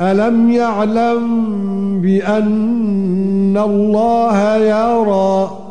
أَلَمْ يَعْلَمْ بِأَنَّ اللَّهَ يَرَى